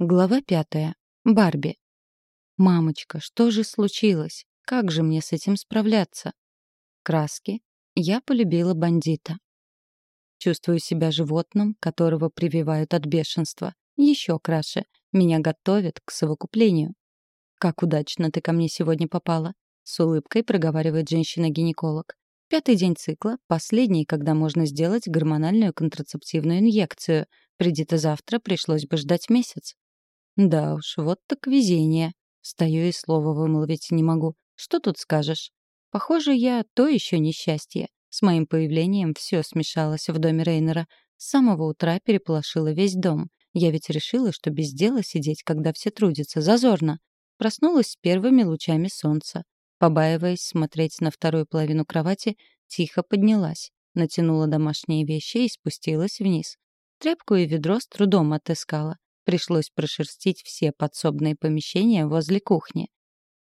Глава пятая. Барби. «Мамочка, что же случилось? Как же мне с этим справляться?» Краски. Я полюбила бандита. Чувствую себя животным, которого прививают от бешенства. Еще краше. Меня готовят к совокуплению. «Как удачно ты ко мне сегодня попала!» С улыбкой проговаривает женщина-гинеколог. Пятый день цикла, последний, когда можно сделать гормональную контрацептивную инъекцию. Приди-то завтра, пришлось бы ждать месяц. Да уж, вот так везение. Стою и слова вымолвить не могу. Что тут скажешь? Похоже, я то еще несчастье. С моим появлением все смешалось в доме Рейнера. С самого утра переполошила весь дом. Я ведь решила, что без дела сидеть, когда все трудятся, зазорно. Проснулась с первыми лучами солнца. Побаиваясь смотреть на вторую половину кровати, тихо поднялась, натянула домашние вещи и спустилась вниз. Тряпку и ведро с трудом отыскала. Пришлось прошерстить все подсобные помещения возле кухни.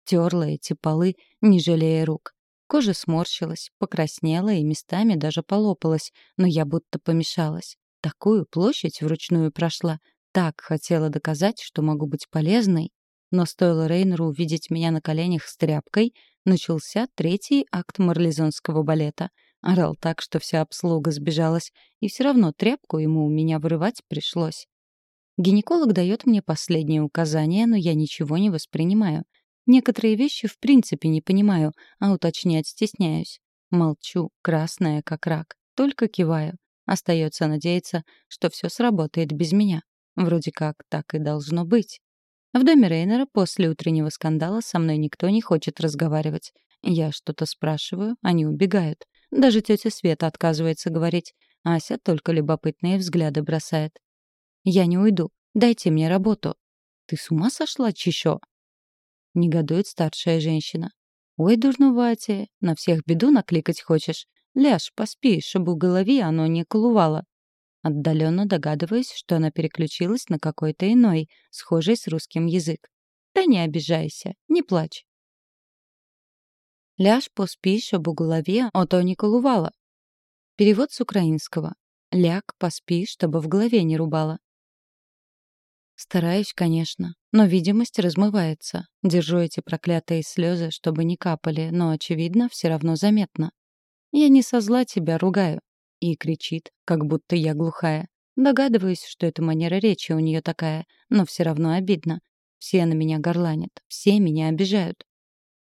Терла эти полы, не жалея рук. Кожа сморщилась, покраснела и местами даже полопалась, но я будто помешалась. Такую площадь вручную прошла. Так хотела доказать, что могу быть полезной. Но стоило Рейнеру увидеть меня на коленях с тряпкой, начался третий акт марлезонского балета. Орал так, что вся обслуга сбежалась, и все равно тряпку ему у меня вырывать пришлось. Гинеколог дает мне последние указания, но я ничего не воспринимаю. Некоторые вещи в принципе не понимаю, а уточнять стесняюсь. Молчу, красная как рак, только киваю. Остается надеяться, что все сработает без меня. Вроде как так и должно быть. В доме Рейнера после утреннего скандала со мной никто не хочет разговаривать. Я что-то спрашиваю, они убегают. Даже тетя Света отказывается говорить. Ася только любопытные взгляды бросает. Я не уйду. Дайте мне работу. Ты с ума сошла, Чищо? Негодует старшая женщина. Ой, дурнуватие, на всех беду накликать хочешь. Ляж, поспи, чтобы в голове оно не колувало. Отдаленно догадываясь, что она переключилась на какой-то иной, схожий с русским язык. Да не обижайся, не плачь. Ляж, поспи, чтобы в голове ото не колувало. Перевод с украинского. Ляг, поспи, чтобы в голове не рубало. Стараюсь, конечно, но видимость размывается. Держу эти проклятые слезы, чтобы не капали, но, очевидно, все равно заметно. Я не со зла тебя ругаю. И кричит, как будто я глухая. Догадываюсь, что это манера речи у нее такая, но все равно обидно. Все на меня горланят, все меня обижают.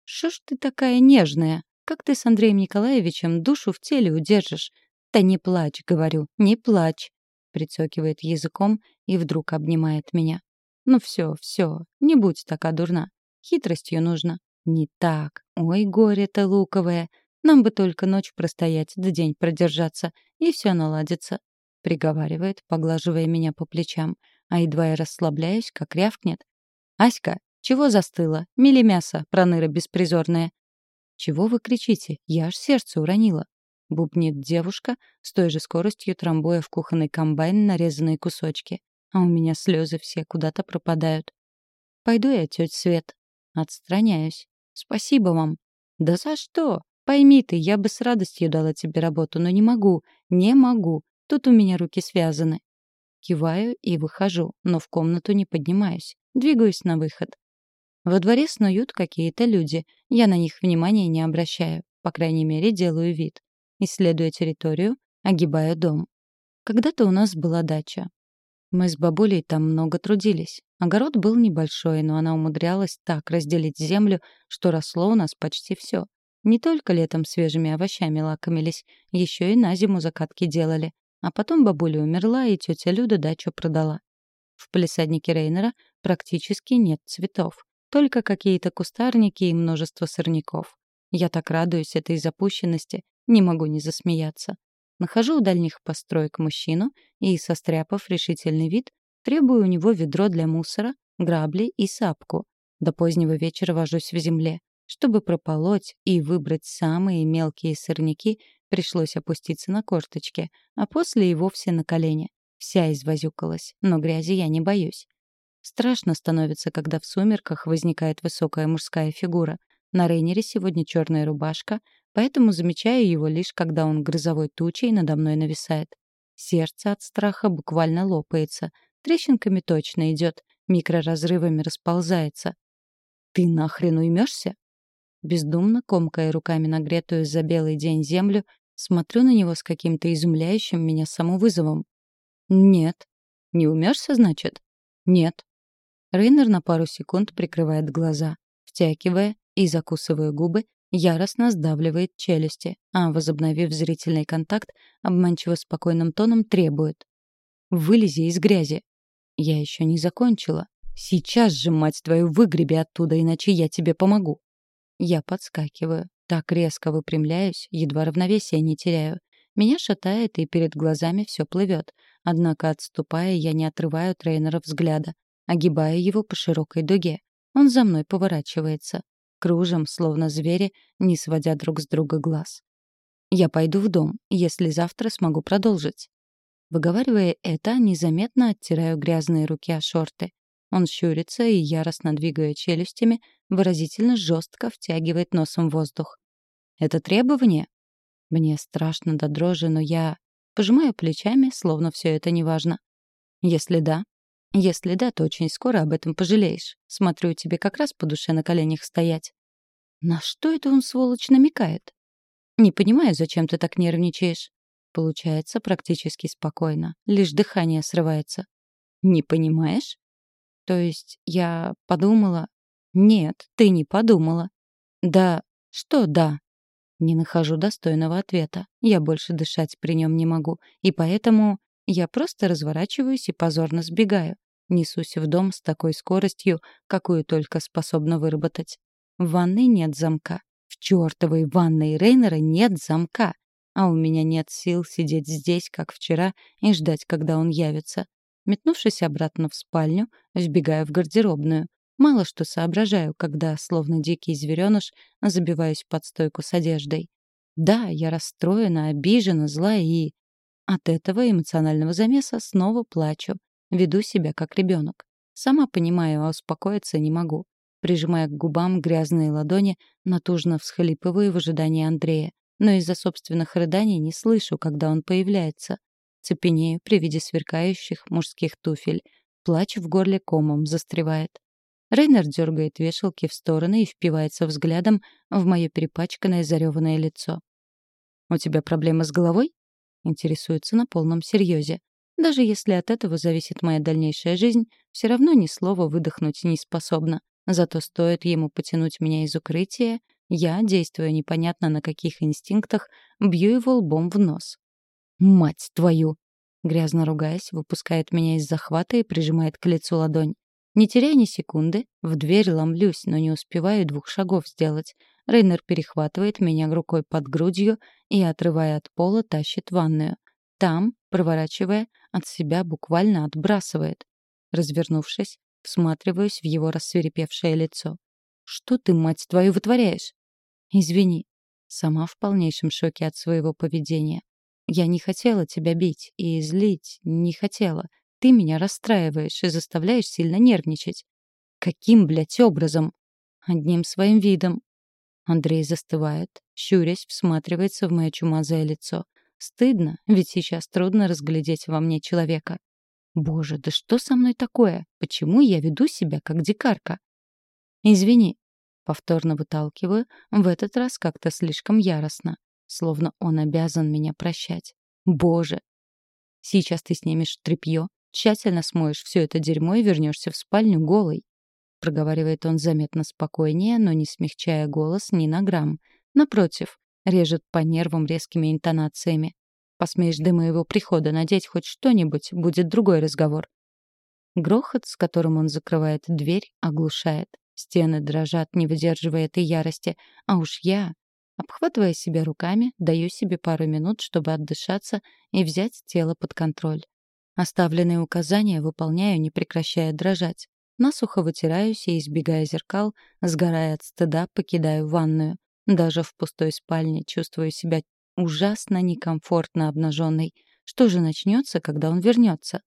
Что ж ты такая нежная? Как ты с Андреем Николаевичем душу в теле удержишь? Да не плачь, говорю, не плачь прицокивает языком и вдруг обнимает меня. Ну все, все, не будь такая дурна. Хитростью нужно. Не так. Ой, горе-то луковое. Нам бы только ночь простоять, да день продержаться, и все наладится. Приговаривает, поглаживая меня по плечам. А едва я расслабляюсь, как рявкнет. «Аська, чего застыла? Мили мясо, проныра беспризорная». «Чего вы кричите? Я аж сердце уронила». — бубнит девушка, с той же скоростью трамбуя в кухонный комбайн нарезанные кусочки. А у меня слезы все куда-то пропадают. «Пойду я, тетя Свет». Отстраняюсь. «Спасибо вам». «Да за что? Пойми ты, я бы с радостью дала тебе работу, но не могу. Не могу. Тут у меня руки связаны». Киваю и выхожу, но в комнату не поднимаюсь. Двигаюсь на выход. Во дворе снуют какие-то люди. Я на них внимания не обращаю. По крайней мере, делаю вид. Исследуя территорию, огибая дом. Когда-то у нас была дача. Мы с бабулей там много трудились. Огород был небольшой, но она умудрялась так разделить землю, что росло у нас почти все. Не только летом свежими овощами лакомились, еще и на зиму закатки делали. А потом бабуля умерла, и тетя Люда дачу продала. В палисаднике Рейнера практически нет цветов. Только какие-то кустарники и множество сорняков. Я так радуюсь этой запущенности, не могу не засмеяться. Нахожу у дальних построек мужчину и, состряпав решительный вид, требую у него ведро для мусора, грабли и сапку. До позднего вечера вожусь в земле. Чтобы прополоть и выбрать самые мелкие сорняки, пришлось опуститься на корточки, а после и вовсе на колени. Вся извозюкалась, но грязи я не боюсь. Страшно становится, когда в сумерках возникает высокая мужская фигура. На Рейнере сегодня черная рубашка, поэтому замечаю его лишь когда он грозовой тучей надо мной нависает. Сердце от страха буквально лопается. Трещинками точно идет. микроразрывами расползается. «Ты нахрен уймешься?» Бездумно, комкая руками нагретую за белый день землю, смотрю на него с каким-то изумляющим меня самовызовом. «Нет». «Не умешься, значит?» «Нет». Рейнер на пару секунд прикрывает глаза, втягивая и закусывая губы, яростно сдавливает челюсти, а, возобновив зрительный контакт, обманчиво спокойным тоном требует. «Вылези из грязи». «Я еще не закончила. Сейчас же, мать твою, выгреби оттуда, иначе я тебе помогу». Я подскакиваю, так резко выпрямляюсь, едва равновесия не теряю. Меня шатает, и перед глазами все плывет. Однако, отступая, я не отрываю тренера взгляда, огибая его по широкой дуге. Он за мной поворачивается кружим, словно звери, не сводя друг с друга глаз. «Я пойду в дом, если завтра смогу продолжить». Выговаривая это, незаметно оттираю грязные руки о шорты. Он щурится и, яростно двигая челюстями, выразительно жестко втягивает носом воздух. «Это требование?» Мне страшно до дрожи, но я пожимаю плечами, словно все это неважно. Если да, если да, то очень скоро об этом пожалеешь. Смотрю, тебе как раз по душе на коленях стоять. На что это он, сволочь, намекает? Не понимаю, зачем ты так нервничаешь. Получается практически спокойно. Лишь дыхание срывается. Не понимаешь? То есть я подумала... Нет, ты не подумала. Да, что да? Не нахожу достойного ответа. Я больше дышать при нем не могу. И поэтому я просто разворачиваюсь и позорно сбегаю. Несусь в дом с такой скоростью, какую только способна выработать. В ванной нет замка. В чертовой ванной Рейнера нет замка. А у меня нет сил сидеть здесь, как вчера, и ждать, когда он явится. Метнувшись обратно в спальню, вбегаю в гардеробную. Мало что соображаю, когда, словно дикий зверёныш, забиваюсь под стойку с одеждой. Да, я расстроена, обижена, зла и... От этого эмоционального замеса снова плачу. Веду себя как ребенок. Сама понимаю, а успокоиться не могу. Прижимая к губам грязные ладони, натужно всхлипываю в ожидании Андрея. Но из-за собственных рыданий не слышу, когда он появляется. Цепенею при виде сверкающих мужских туфель. Плач в горле комом застревает. Рейнер дергает вешалки в стороны и впивается взглядом в мое перепачканное зареванное лицо. «У тебя проблемы с головой?» Интересуется на полном серьезе. Даже если от этого зависит моя дальнейшая жизнь, все равно ни слова выдохнуть не способна. Зато стоит ему потянуть меня из укрытия, я, действуя непонятно на каких инстинктах, бью его лбом в нос. «Мать твою!» Грязно ругаясь, выпускает меня из захвата и прижимает к лицу ладонь. Не теряя ни секунды, в дверь ломлюсь, но не успеваю двух шагов сделать. Рейнер перехватывает меня рукой под грудью и, отрывая от пола, тащит в ванную. Там, проворачивая, от себя буквально отбрасывает. Развернувшись, всматриваюсь в его рассверепевшее лицо. «Что ты, мать твою, вытворяешь?» «Извини». Сама в полнейшем шоке от своего поведения. «Я не хотела тебя бить и злить, не хотела. Ты меня расстраиваешь и заставляешь сильно нервничать. Каким, блядь, образом? Одним своим видом. Андрей застывает, щурясь, всматривается в мое чумазое лицо. Стыдно, ведь сейчас трудно разглядеть во мне человека. Боже, да что со мной такое? Почему я веду себя как дикарка? Извини. Повторно выталкиваю, в этот раз как-то слишком яростно. Словно он обязан меня прощать. Боже! Сейчас ты снимешь тряпье, тщательно смоешь все это дерьмо и вернешься в спальню голой. Проговаривает он заметно спокойнее, но не смягчая голос ни на грамм. Напротив, режет по нервам резкими интонациями. Посмеешь до моего прихода надеть хоть что-нибудь, будет другой разговор. Грохот, с которым он закрывает дверь, оглушает. Стены дрожат, не выдерживая этой ярости. А уж я, обхватывая себя руками, даю себе пару минут, чтобы отдышаться и взять тело под контроль. Оставленные указания выполняю, не прекращая дрожать. Насухо вытираюсь и, избегая зеркал, сгорая от стыда, покидаю ванную. Даже в пустой спальне чувствую себя ужасно некомфортно обнаженной. Что же начнется, когда он вернется?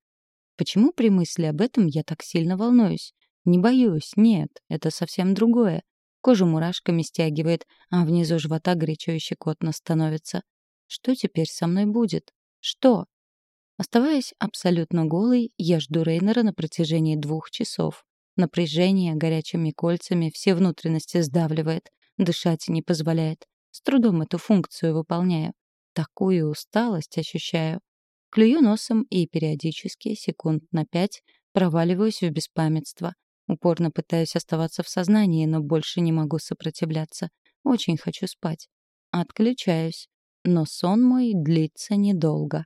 Почему при мысли об этом я так сильно волнуюсь? Не боюсь, нет, это совсем другое. Кожу мурашками стягивает, а внизу живота горячо и щекотно становится. Что теперь со мной будет? Что? Оставаясь абсолютно голой, я жду Рейнера на протяжении двух часов. Напряжение горячими кольцами все внутренности сдавливает, дышать не позволяет. С трудом эту функцию выполняю. Такую усталость ощущаю. Клюю носом и периодически, секунд на пять, проваливаюсь в беспамятство. Упорно пытаюсь оставаться в сознании, но больше не могу сопротивляться. Очень хочу спать. Отключаюсь. Но сон мой длится недолго.